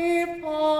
People.